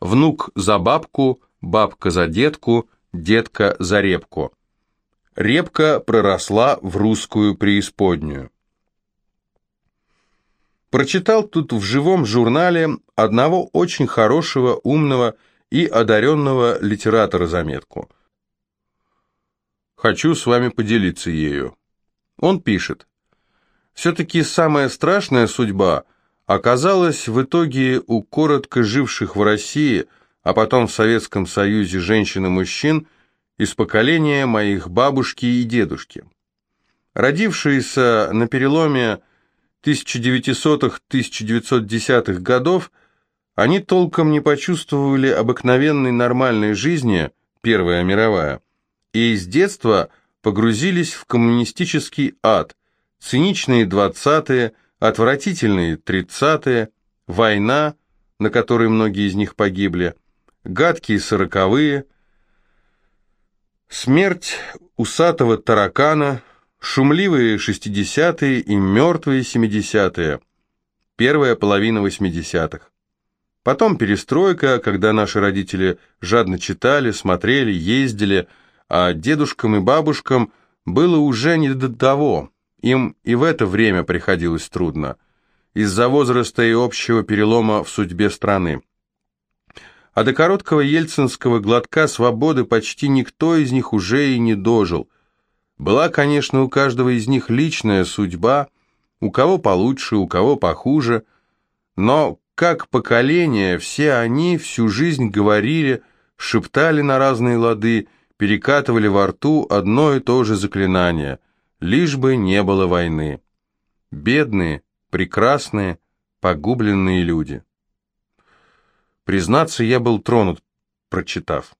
внук за бабку, бабка за детку, детка за репку. Репка проросла в русскую преисподнюю. Прочитал тут в живом журнале одного очень хорошего, умного и одаренного литератора заметку. Хочу с вами поделиться ею. Он пишет. Все-таки самая страшная судьба оказалась в итоге у коротко живших в России, а потом в Советском Союзе женщин и мужчин из поколения моих бабушки и дедушки. Родившиеся на переломе 1900-1910-х годов, они толком не почувствовали обыкновенной нормальной жизни, Первая мировая, и с детства погрузились в коммунистический ад, циничные 20-е, отвратительные 30-е, война, на которой многие из них погибли, гадкие сороковые, смерть усатого таракана – шумливые 60-е и мертвые 70-е, первая половина 80-х. Потом перестройка, когда наши родители жадно читали, смотрели, ездили, а дедушкам и бабушкам было уже не до того, им и в это время приходилось трудно, из-за возраста и общего перелома в судьбе страны. А до короткого ельцинского глотка свободы почти никто из них уже и не дожил – была, конечно, у каждого из них личная судьба, у кого получше, у кого похуже, но как поколение все они всю жизнь говорили, шептали на разные лады, перекатывали во рту одно и то же заклинание, лишь бы не было войны. Бедные, прекрасные, погубленные люди. Признаться, я был тронут, прочитав.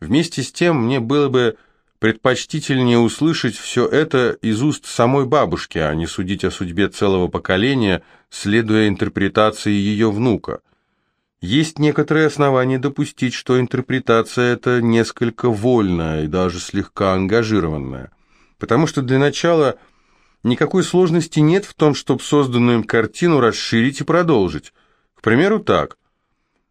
Вместе с тем мне было бы Предпочтительнее услышать все это из уст самой бабушки, а не судить о судьбе целого поколения, следуя интерпретации ее внука. Есть некоторые основания допустить, что интерпретация эта несколько вольная и даже слегка ангажированная. Потому что для начала никакой сложности нет в том, чтобы созданную им картину расширить и продолжить. К примеру, так.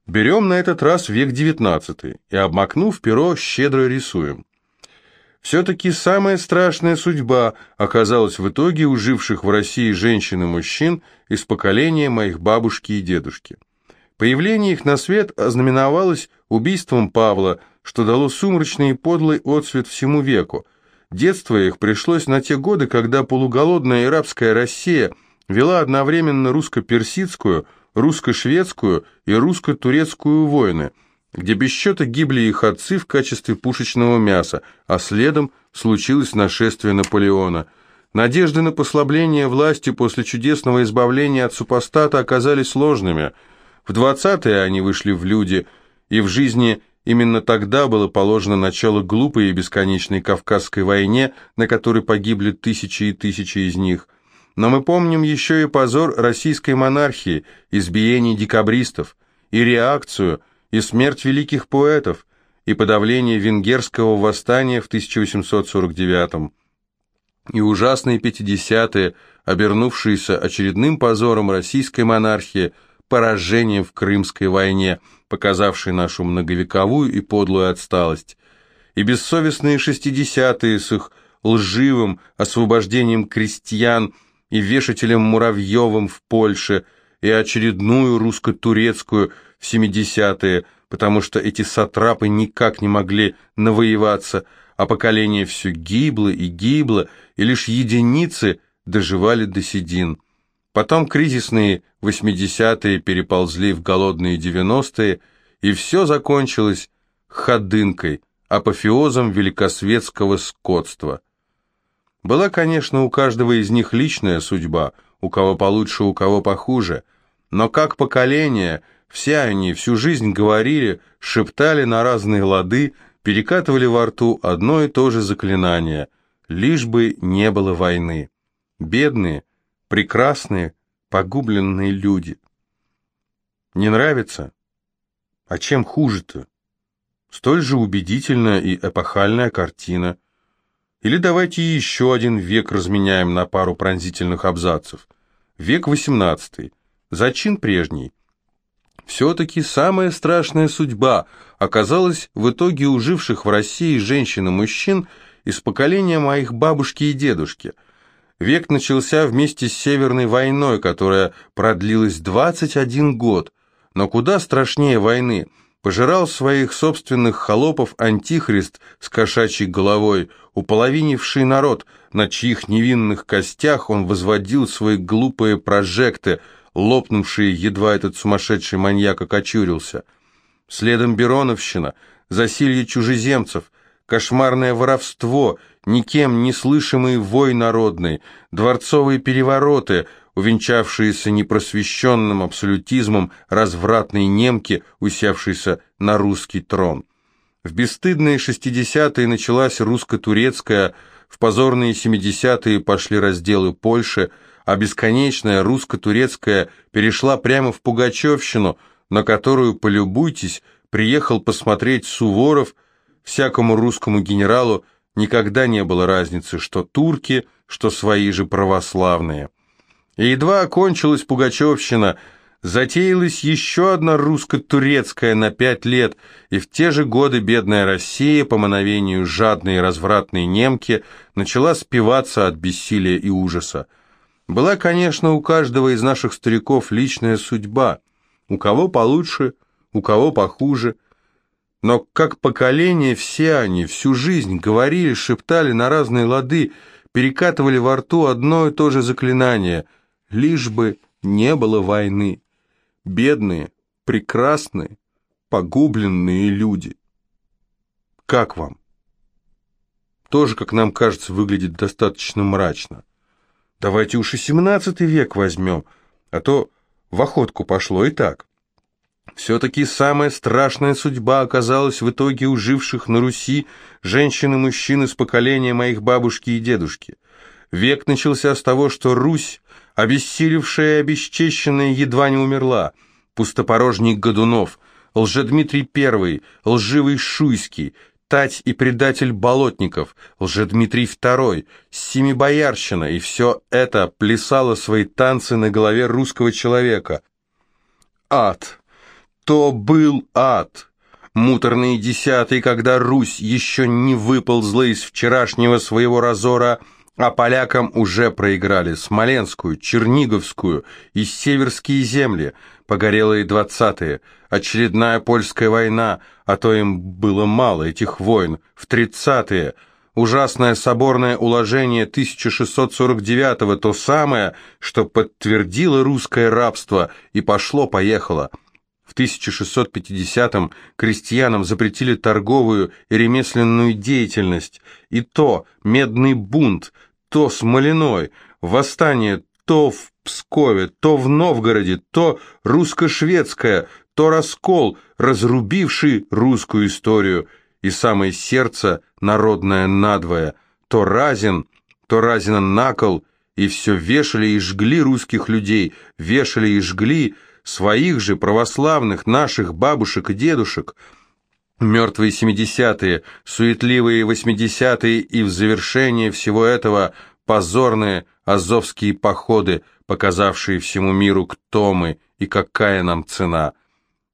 Берем на этот раз век XIX и, обмакнув перо, щедро рисуем. Все-таки самая страшная судьба оказалась в итоге у живших в России женщин и мужчин из поколения моих бабушки и дедушки. Появление их на свет ознаменовалось убийством Павла, что дало сумрачный и подлый отсвет всему веку. Детство их пришлось на те годы, когда полуголодная арабская Россия вела одновременно русско-персидскую, русско-шведскую и русско-турецкую войны – где без счета гибли их отцы в качестве пушечного мяса, а следом случилось нашествие Наполеона. Надежды на послабление власти после чудесного избавления от супостата оказались ложными. В 20-е они вышли в люди, и в жизни именно тогда было положено начало глупой и бесконечной Кавказской войне, на которой погибли тысячи и тысячи из них. Но мы помним еще и позор российской монархии, избиение декабристов, и реакцию – и смерть великих поэтов, и подавление венгерского восстания в 1849 и ужасные 50-е, обернувшиеся очередным позором российской монархии, поражением в Крымской войне, показавшей нашу многовековую и подлую отсталость, и бессовестные 60-е с их лживым освобождением крестьян и вешателем Муравьевым в Польше, и очередную русско-турецкую – в 70-е, потому что эти сатрапы никак не могли навоеваться, а поколение все гибло и гибло, и лишь единицы доживали до седин. Потом кризисные 80-е переползли в голодные 90-е, и все закончилось ходынкой, апофеозом великосветского скотства. Была, конечно, у каждого из них личная судьба, у кого получше, у кого похуже, но как поколение – все они всю жизнь говорили, шептали на разные лады, перекатывали во рту одно и то же заклинание, лишь бы не было войны. Бедные, прекрасные, погубленные люди. Не нравится? А чем хуже-то? Столь же убедительная и эпохальная картина. Или давайте еще один век разменяем на пару пронзительных абзацев. Век XVIII. Зачин прежний. Все-таки самая страшная судьба оказалась в итоге у живших в России женщин и мужчин из поколения моих бабушки и дедушки. Век начался вместе с Северной войной, которая продлилась 21 год. Но куда страшнее войны – пожирал своих собственных холопов антихрист с кошачьей головой, уполовинивший народ, на чьих невинных костях он возводил свои глупые прожекты, лопнувшие, едва этот сумасшедший маньяк окочурился. Следом Бероновщина, засилье чужеземцев, кошмарное воровство, никем не слышимый вой народный, дворцовые перевороты — увенчавшиеся непросвещенным абсолютизмом развратной немки, усевшейся на русский трон. В бесстыдные шестидесятые началась русско-турецкая, в позорные семидесятые пошли разделы Польши, а бесконечная русско-турецкая перешла прямо в Пугачевщину, на которую, полюбуйтесь, приехал посмотреть Суворов, всякому русскому генералу никогда не было разницы, что турки, что свои же православные. И едва окончилась Пугачевщина, затеялась еще одна русско-турецкая на пять лет, и в те же годы бедная Россия, по мановению жадной и развратной немки, начала спиваться от бессилия и ужаса. Была, конечно, у каждого из наших стариков личная судьба, у кого получше, у кого похуже, но как поколение все они всю жизнь говорили, шептали на разные лады, перекатывали во рту одно и то же заклинание – лишь бы не было войны. Бедные, прекрасные, погубленные люди. Как вам? Тоже, как нам кажется, выглядит достаточно мрачно. Давайте уж и семнадцатый век возьмем, а то в охотку пошло и так. Все-таки самая страшная судьба оказалась в итоге у живших на Руси женщин и мужчин из поколения моих бабушки и дедушки. Век начался с того, что Русь Обессилевшая и обесчещенная едва не умерла. Пустопорожник Годунов, Лжедмитрий I, лживый Шуйский, Тать и предатель Болотников, Лжедмитрий II, Семибоярщина, и все это плясало свои танцы на голове русского человека. Ад! То был ад! Муторные десятые, когда Русь еще не выползла из вчерашнего своего разора – а полякам уже проиграли Смоленскую, Черниговскую и Северские земли, погорелые двадцатые, очередная польская война, а то им было мало этих войн, в тридцатые, ужасное соборное уложение 1649-го, то самое, что подтвердило русское рабство и пошло-поехало. В 1650-м крестьянам запретили торговую и ремесленную деятельность, и то медный бунт – то Смолиной, восстание то в Пскове, то в Новгороде, то русско-шведское, то раскол, разрубивший русскую историю, и самое сердце народное надвое, то Разин, то Разина накол, и все вешали и жгли русских людей, вешали и жгли своих же православных наших бабушек и дедушек – Мертвые семидесятые, суетливые восьмидесятые и в завершение всего этого позорные азовские походы, показавшие всему миру, кто мы и какая нам цена.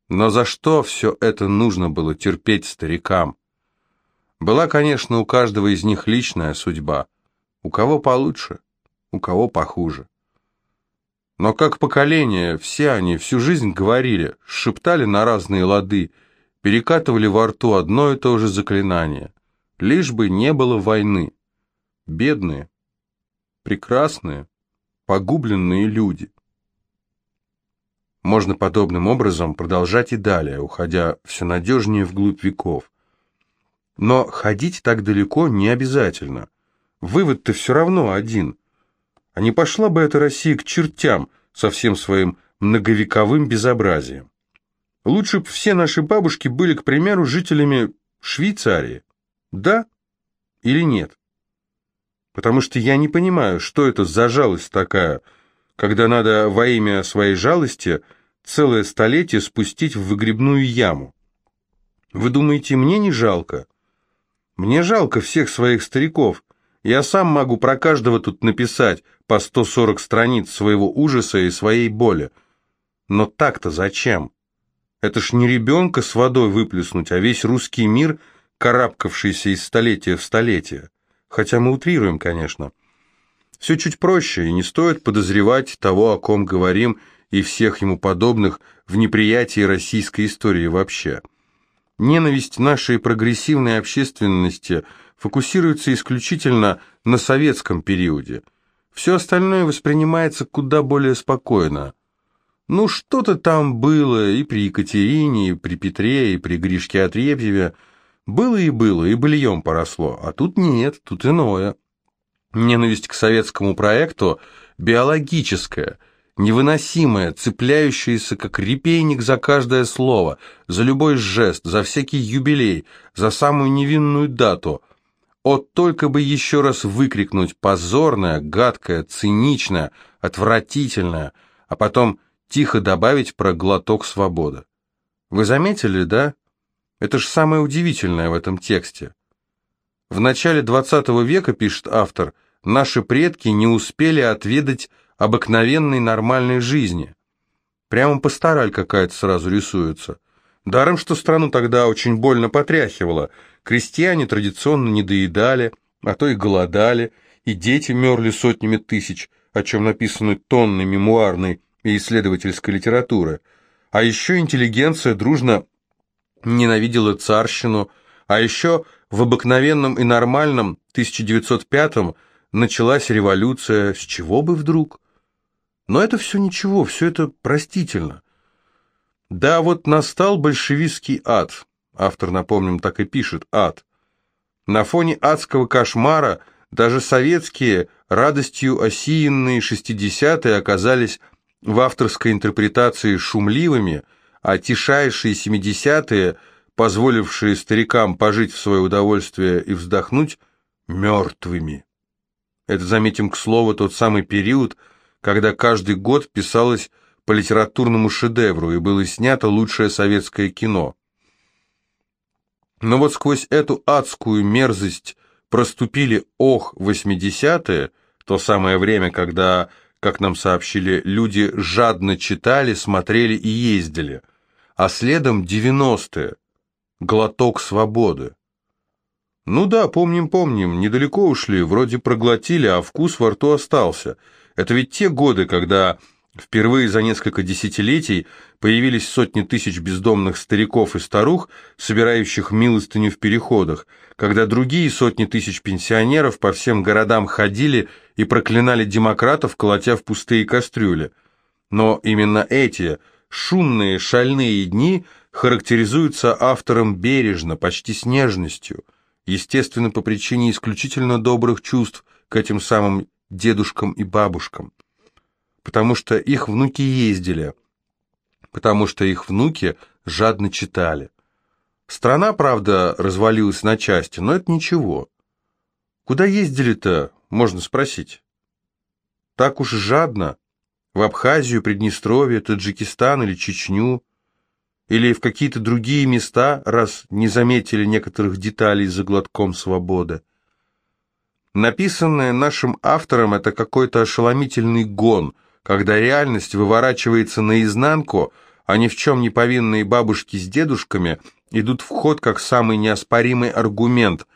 Но за что все это нужно было терпеть старикам? Была, конечно, у каждого из них личная судьба. У кого получше, у кого похуже. Но как поколение, все они всю жизнь говорили, шептали на разные лады, перекатывали во рту одно и то же заклинание. Лишь бы не было войны. Бедные, прекрасные, погубленные люди. Можно подобным образом продолжать и далее, уходя все надежнее вглубь веков. Но ходить так далеко не обязательно. Вывод-то все равно один. А не пошла бы эта Россия к чертям со всем своим многовековым безобразием. Лучше бы все наши бабушки были, к примеру, жителями Швейцарии. Да или нет? Потому что я не понимаю, что это за жалость такая, когда надо во имя своей жалости целое столетие спустить в выгребную яму. Вы думаете, мне не жалко? Мне жалко всех своих стариков. Я сам могу про каждого тут написать по 140 страниц своего ужаса и своей боли. Но так-то зачем? Это ж не ребенка с водой выплеснуть, а весь русский мир, карабкавшийся из столетия в столетие. Хотя мы утрируем, конечно. Все чуть проще, и не стоит подозревать того, о ком говорим, и всех ему подобных в неприятии российской истории вообще. Ненависть нашей прогрессивной общественности фокусируется исключительно на советском периоде. Все остальное воспринимается куда более спокойно. Ну, что-то там было и при Екатерине, и при Петре, и при Гришке Отрепьеве. Было и было, и быльем поросло, а тут нет, тут иное. Ненависть к советскому проекту биологическая, невыносимая, цепляющаяся как репейник за каждое слово, за любой жест, за всякий юбилей, за самую невинную дату. От только бы еще раз выкрикнуть позорное, гадкое, циничное, отвратительное, а потом тихо добавить про глоток свободы. Вы заметили, да? Это же самое удивительное в этом тексте. В начале XX века, пишет автор, наши предки не успели отведать обыкновенной нормальной жизни. Прямо пастораль какая-то сразу рисуется. Даром, что страну тогда очень больно потряхивало. Крестьяне традиционно не доедали, а то и голодали, и дети мерли сотнями тысяч, о чем написаны тонны мемуарной и исследовательской литературы. А еще интеллигенция дружно ненавидела царщину, а еще в обыкновенном и нормальном 1905-м началась революция, с чего бы вдруг? Но это все ничего, все это простительно. Да, вот настал большевистский ад, автор, напомним, так и пишет, ад. На фоне адского кошмара даже советские, радостью осиянные шестидесятые оказались в авторской интерпретации шумливыми, а тишайшие семидесятые, позволившие старикам пожить в свое удовольствие и вздохнуть, мертвыми. Это, заметим к слову, тот самый период, когда каждый год писалось по литературному шедевру и было снято лучшее советское кино. Но вот сквозь эту адскую мерзость проступили ох, 80-е, то самое время, когда как нам сообщили, люди жадно читали, смотрели и ездили, а следом 90-е, глоток свободы. Ну да, помним-помним, недалеко ушли, вроде проглотили, а вкус во рту остался. Это ведь те годы, когда Впервые за несколько десятилетий появились сотни тысяч бездомных стариков и старух, собирающих милостыню в переходах, когда другие сотни тысяч пенсионеров по всем городам ходили и проклинали демократов, колотя в пустые кастрюли. Но именно эти шумные, шальные дни характеризуются автором бережно, почти с нежностью, естественно, по причине исключительно добрых чувств к этим самым дедушкам и бабушкам потому что их внуки ездили, потому что их внуки жадно читали. Страна, правда, развалилась на части, но это ничего. Куда ездили-то, можно спросить. Так уж жадно? В Абхазию, Приднестровье, Таджикистан или Чечню? Или в какие-то другие места, раз не заметили некоторых деталей за глотком свободы? Написанное нашим автором это какой-то ошеломительный гон – когда реальность выворачивается наизнанку, а ни в чем не повинные бабушки с дедушками идут в ход как самый неоспоримый аргумент,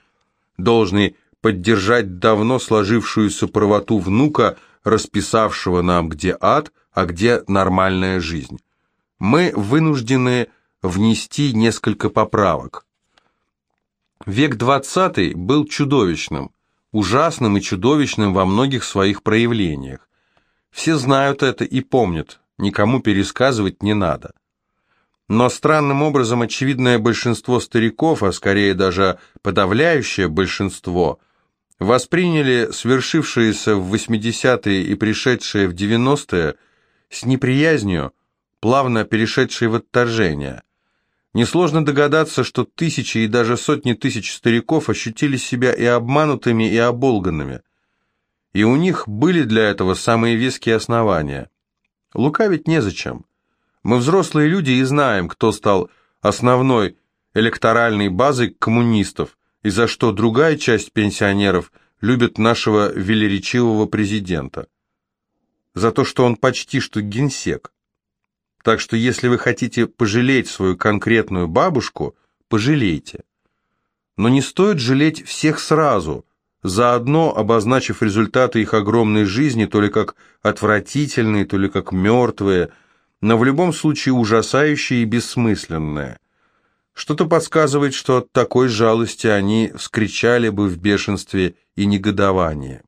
должный поддержать давно сложившуюся правоту внука, расписавшего нам, где ад, а где нормальная жизнь. Мы вынуждены внести несколько поправок. Век XX был чудовищным, ужасным и чудовищным во многих своих проявлениях. Все знают это и помнят, никому пересказывать не надо. Но странным образом очевидное большинство стариков, а скорее даже подавляющее большинство, восприняли свершившееся в 80-е и пришедшее в 90-е с неприязнью, плавно перешедшее в отторжение. Несложно догадаться, что тысячи и даже сотни тысяч стариков ощутили себя и обманутыми, и оболганными и у них были для этого самые веские основания. Лукавить незачем. Мы взрослые люди и знаем, кто стал основной электоральной базой коммунистов и за что другая часть пенсионеров любит нашего велеречивого президента. За то, что он почти что генсек. Так что если вы хотите пожалеть свою конкретную бабушку, пожалейте. Но не стоит жалеть всех сразу, заодно обозначив результаты их огромной жизни то ли как отвратительные, то ли как мертвые, но в любом случае ужасающие и бессмысленные. Что-то подсказывает, что от такой жалости они вскричали бы в бешенстве и негодовании.